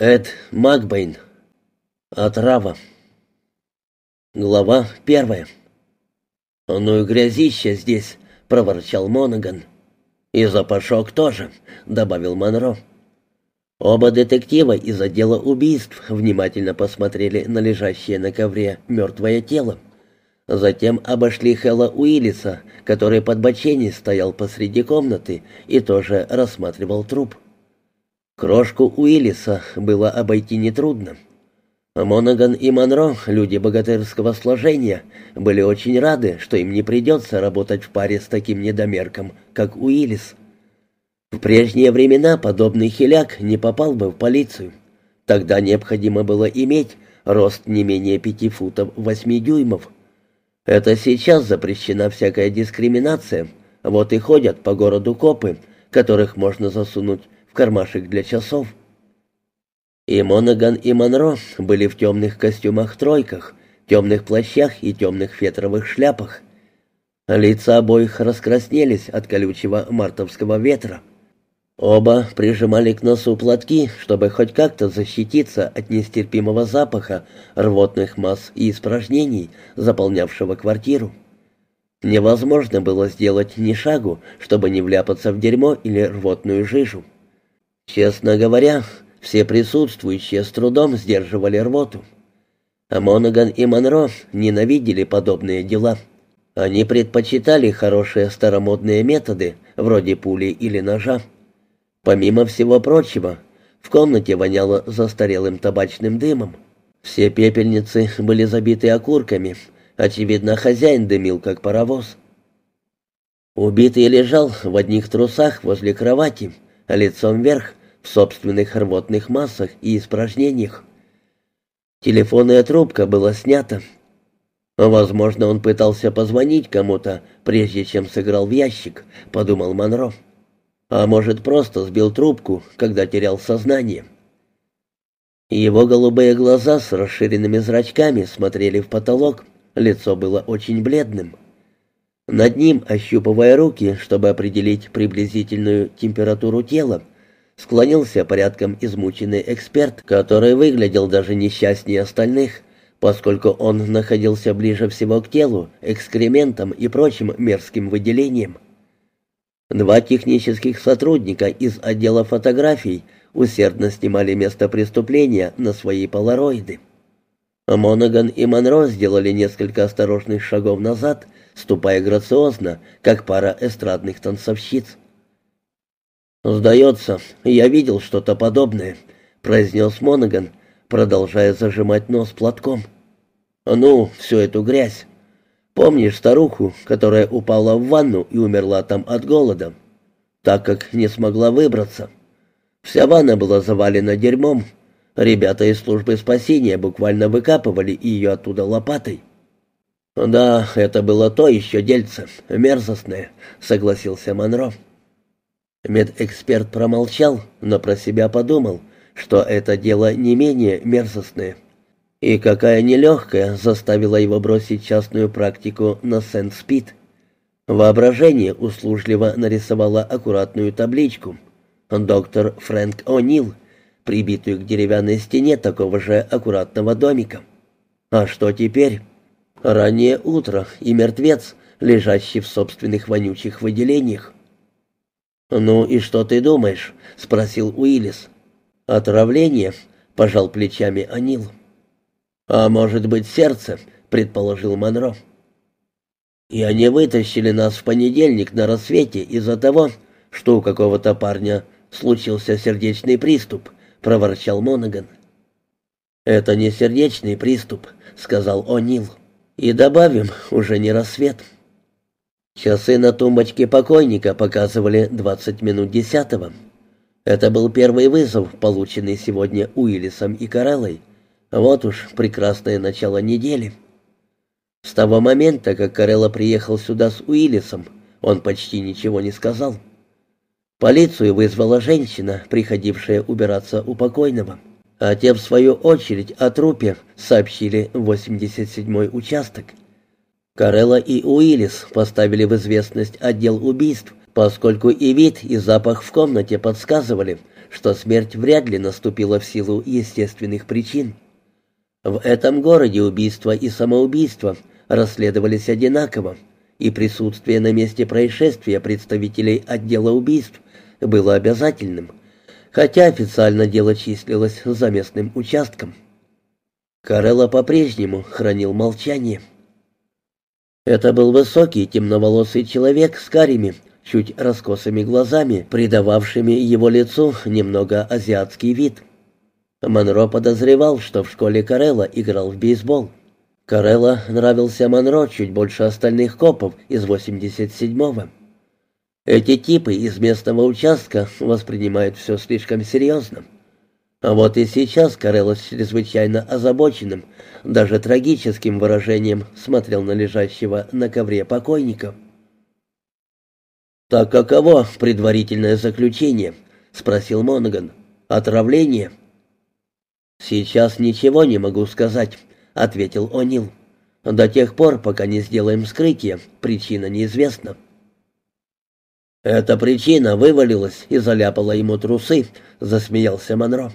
Эд Макбейн. Отрава. Глава первая. «Ну и грязище здесь», — проворчал Монаган. «И запашок тоже», — добавил Монро. Оба детектива из отдела убийств внимательно посмотрели на лежащее на ковре мертвое тело. Затем обошли Хэлла Уиллиса, который под боченей стоял посреди комнаты и тоже рассматривал труп. Крошку Уиллиса было обойти нетрудно. Монаган и Монро, люди богатырского сложения, были очень рады, что им не придется работать в паре с таким недомерком, как Уиллис. В прежние времена подобный хиляк не попал бы в полицию. Тогда необходимо было иметь рост не менее пяти футов восьми дюймов. Это сейчас запрещена всякая дискриминация, вот и ходят по городу копы, которых можно засунуть в кармашек для часов. И Монаган, и Монро были в темных костюмах-тройках, темных плащах и темных фетровых шляпах. Лица обоих раскраснелись от колючего мартовского ветра. Оба прижимали к носу платки, чтобы хоть как-то защититься от нестерпимого запаха рвотных масс и испражнений, заполнявшего квартиру. Невозможно было сделать ни шагу, чтобы не вляпаться в дерьмо или рвотную жижу. Честно говоря, все присутствующие с трудом сдерживали рвоту. А Монаган и Монро ненавидели подобные дела. Они предпочитали хорошие старомодные методы, вроде пули или ножа. Помимо всего прочего, в комнате воняло застарелым табачным дымом. Все пепельницы были забиты окурками. Очевидно, хозяин дымил, как паровоз. Убитый лежал в одних трусах возле кровати, лицом вверх, в собственных рвотных массах и испражнениях. Телефонная трубка была снята. «Возможно, он пытался позвонить кому-то, прежде чем сыграл в ящик», — подумал Монро. «А может, просто сбил трубку, когда терял сознание». Его голубые глаза с расширенными зрачками смотрели в потолок, лицо было очень бледным. Над ним, ощупывая руки, чтобы определить приблизительную температуру тела, склонился порядком измученный эксперт, который выглядел даже несчастнее остальных, поскольку он находился ближе всего к телу, экскрементам и прочим мерзким выделениям. Два технических сотрудника из отдела фотографий усердно снимали место преступления на свои полароиды. Монаган и Монро сделали несколько осторожных шагов назад, ступая грациозно, как пара эстрадных танцовщиц. «Сдается, я видел что-то подобное», — произнес Монаган, продолжая зажимать нос платком. «Ну, всю эту грязь. Помнишь старуху, которая упала в ванну и умерла там от голода, так как не смогла выбраться? Вся ванна была завалена дерьмом. Ребята из службы спасения буквально выкапывали ее оттуда лопатой». «Да, это было то еще дельце, мерзостное», — согласился Монро. Медэксперт промолчал, но про себя подумал, что это дело не менее мерзостное. И какая нелегкая заставила его бросить частную практику на Сент-Спит. Воображение услужливо нарисовало аккуратную табличку. Доктор Фрэнк О'Нил, прибитую к деревянной стене такого же аккуратного домика. А что теперь? Раннее утро и мертвец, лежащий в собственных вонючих выделениях. «Ну и что ты думаешь?» — спросил Уиллис. «Отравление», — пожал плечами Анил. «А может быть, сердце», — предположил Монро. «И они вытащили нас в понедельник на рассвете из-за того, что у какого-то парня случился сердечный приступ», — проворчал Монаган. «Это не сердечный приступ», — сказал О'Нил. «И добавим, уже не рассвет». Часы на тумбочке покойника показывали 20 минут десятого. Это был первый вызов, полученный сегодня Уиллисом и Кареллой. Вот уж прекрасное начало недели. С того момента, как Карелла приехал сюда с Уиллисом, он почти ничего не сказал. Полицию вызвала женщина, приходившая убираться у покойного. А те, в свою очередь, о трупе сообщили в 87-й участок. Карелла и Уиллис поставили в известность отдел убийств, поскольку и вид, и запах в комнате подсказывали, что смерть вряд ли наступила в силу естественных причин. В этом городе убийства и самоубийства расследовались одинаково, и присутствие на месте происшествия представителей отдела убийств было обязательным, хотя официально дело числилось за местным участком. Карелла по-прежнему хранил молчание. Это был высокий темноволосый человек с карими, чуть раскосыми глазами, придававшими его лицу немного азиатский вид. Монро подозревал, что в школе Карелла играл в бейсбол. Карелла нравился Монро чуть больше остальных копов из 87-го. Эти типы из местного участка воспринимают все слишком серьезно. А вот и сейчас Карелла с чрезвычайно озабоченным, даже трагическим выражением смотрел на лежащего на ковре покойника. «Так каково предварительное заключение?» — спросил Монаган. «Отравление?» «Сейчас ничего не могу сказать», — ответил О'Нил. «До тех пор, пока не сделаем вскрытие, причина неизвестна». «Эта причина вывалилась и заляпала ему трусы», — засмеялся Монро.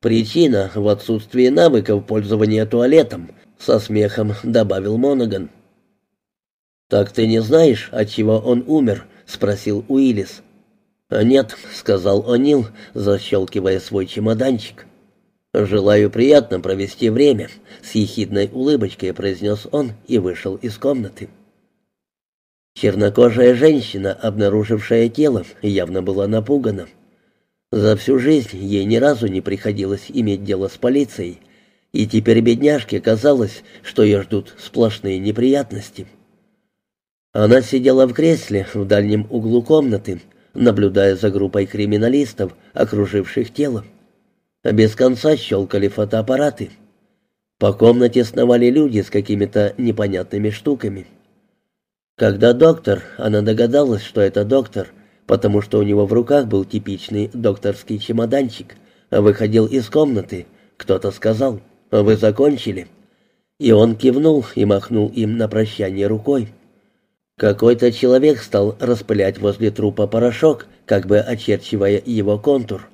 «Причина в отсутствии навыков пользования туалетом», — со смехом добавил Монаган. «Так ты не знаешь, от чего он умер?» — спросил Уиллис. «Нет», — сказал О'Нил, защелкивая свой чемоданчик. «Желаю приятно провести время», — с ехидной улыбочкой произнес он и вышел из комнаты. Чернокожая женщина, обнаружившая тело, явно была напугана. За всю жизнь ей ни разу не приходилось иметь дело с полицией, и теперь бедняжке казалось, что ее ждут сплошные неприятности. Она сидела в кресле в дальнем углу комнаты, наблюдая за группой криминалистов, окруживших тело. Без конца щелкали фотоаппараты. По комнате сновали люди с какими-то непонятными штуками. Когда доктор, она догадалась, что это доктор, потому что у него в руках был типичный докторский чемоданчик, выходил из комнаты, кто-то сказал «Вы закончили?» И он кивнул и махнул им на прощание рукой. Какой-то человек стал распылять возле трупа порошок, как бы очерчивая его контур.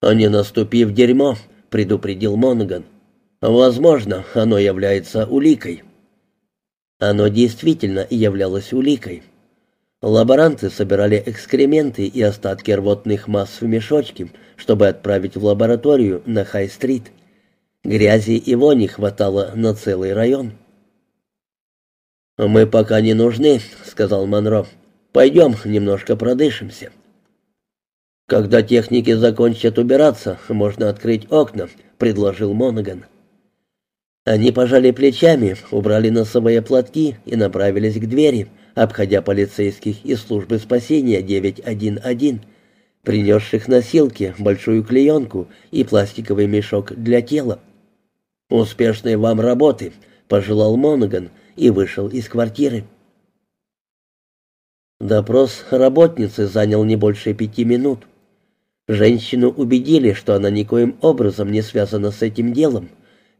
«А не наступи в дерьмо», — предупредил Монган. «Возможно, оно является уликой». Оно действительно являлось уликой. Лаборанты собирали экскременты и остатки рвотных масс в мешочки, чтобы отправить в лабораторию на Хай-стрит. Грязи и вони хватало на целый район. «Мы пока не нужны», — сказал Монро. «Пойдем немножко продышимся». «Когда техники закончат убираться, можно открыть окна», — предложил Монаган. Они пожали плечами, убрали носовые платки и направились к двери, обходя полицейских из службы спасения 911, принесших носилки, большую клеенку и пластиковый мешок для тела. «Успешной вам работы», — пожелал Монаган и вышел из квартиры. Допрос работницы занял не больше пяти минут. Женщину убедили, что она никоим образом не связана с этим делом,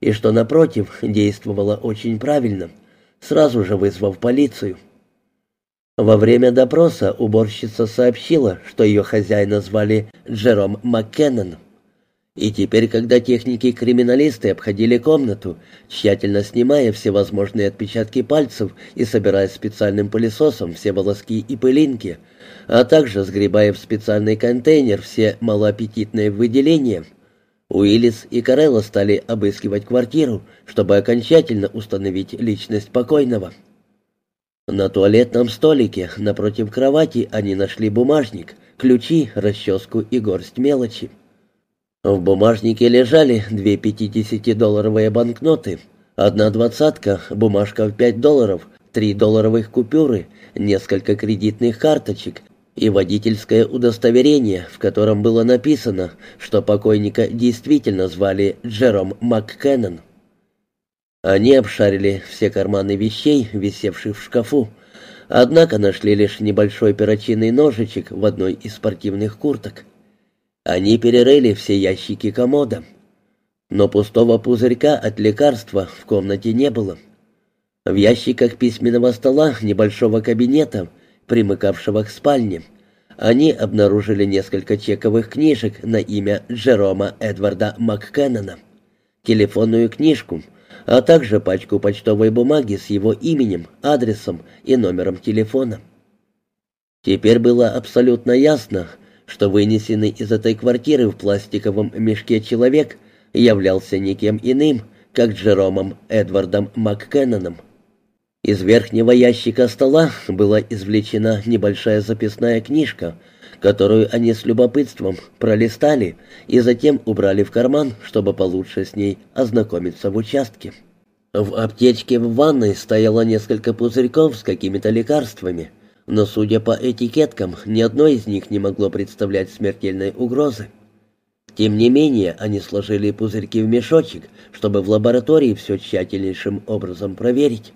и что, напротив, действовала очень правильно, сразу же вызвав полицию. Во время допроса уборщица сообщила, что ее хозяина звали Джером Маккеннон. И теперь, когда техники-криминалисты обходили комнату, тщательно снимая всевозможные отпечатки пальцев и собирая специальным пылесосом все волоски и пылинки, а также сгребая в специальный контейнер все малоаппетитные выделения, Уиллис и Карелла стали обыскивать квартиру, чтобы окончательно установить личность покойного. На туалетном столике напротив кровати они нашли бумажник, ключи, расческу и горсть мелочи. В бумажнике лежали две пятидесятидолларовые банкноты, одна двадцатка, бумажка в пять долларов, три долларовых купюры, несколько кредитных карточек и водительское удостоверение, в котором было написано, что покойника действительно звали Джером МакКеннон. Они обшарили все карманы вещей, висевших в шкафу, однако нашли лишь небольшой перочинный ножичек в одной из спортивных курток. Они перерыли все ящики комода. Но пустого пузырька от лекарства в комнате не было. В ящиках письменного стола небольшого кабинета, примыкавшего к спальне, они обнаружили несколько чековых книжек на имя Джерома Эдварда МакКеннона, телефонную книжку, а также пачку почтовой бумаги с его именем, адресом и номером телефона. Теперь было абсолютно ясно, что вынесенный из этой квартиры в пластиковом мешке человек являлся никем иным, как Джеромом Эдвардом МакКенноном. Из верхнего ящика стола была извлечена небольшая записная книжка, которую они с любопытством пролистали и затем убрали в карман, чтобы получше с ней ознакомиться в участке. В аптечке в ванной стояло несколько пузырьков с какими-то лекарствами, но, судя по этикеткам, ни одно из них не могло представлять смертельной угрозы. Тем не менее, они сложили пузырьки в мешочек, чтобы в лаборатории все тщательнейшим образом проверить.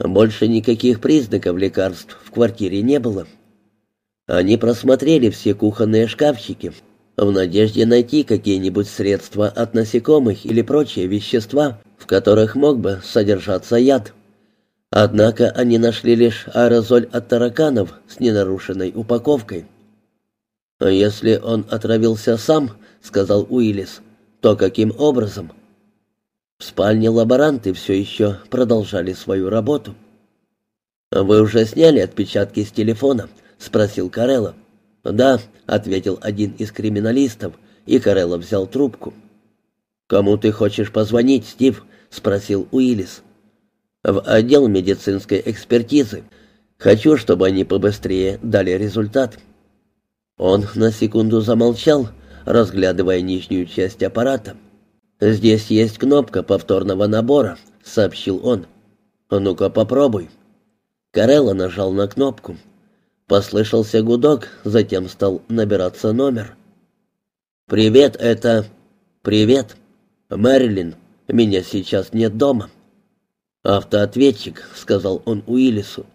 Больше никаких признаков лекарств в квартире не было. Они просмотрели все кухонные шкафчики в надежде найти какие-нибудь средства от насекомых или прочие вещества, в которых мог бы содержаться яд. Однако они нашли лишь аэрозоль от тараканов с ненарушенной упаковкой. «Если он отравился сам», — сказал Уиллис, — «то каким образом?» В спальне лаборанты все еще продолжали свою работу. «Вы уже сняли отпечатки с телефона?» — спросил Карелла. «Да», — ответил один из криминалистов, и Карелла взял трубку. «Кому ты хочешь позвонить, Стив?» — спросил Уиллис. «В отдел медицинской экспертизы. Хочу, чтобы они побыстрее дали результат». Он на секунду замолчал, разглядывая нижнюю часть аппарата. «Здесь есть кнопка повторного набора», — сообщил он. «Ну-ка попробуй». Карелла нажал на кнопку. Послышался гудок, затем стал набираться номер. «Привет, это...» «Привет. Мэрилин. Меня сейчас нет дома». «Автоответчик», — сказал он Уиллису.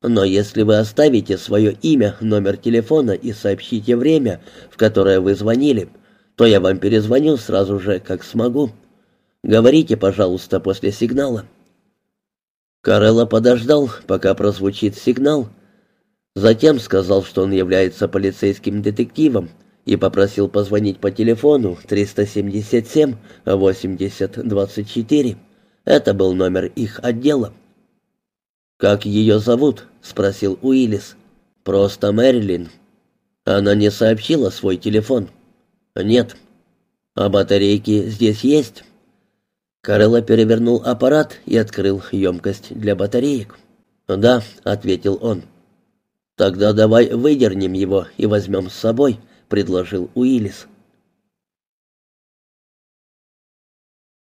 «Но если вы оставите свое имя, номер телефона и сообщите время, в которое вы звонили, то я вам перезвоню сразу же, как смогу. Говорите, пожалуйста, после сигнала». Карелла подождал, пока прозвучит сигнал. Затем сказал, что он является полицейским детективом и попросил позвонить по телефону 377-80-24. Это был номер их отдела. «Как ее зовут?» — спросил Уиллис. «Просто Мэрилин». Она не сообщила свой телефон. «Нет». «А батарейки здесь есть?» Карелла перевернул аппарат и открыл емкость для батареек. «Да», — ответил он. «Тогда давай выдернем его и возьмем с собой», — предложил Уиллис.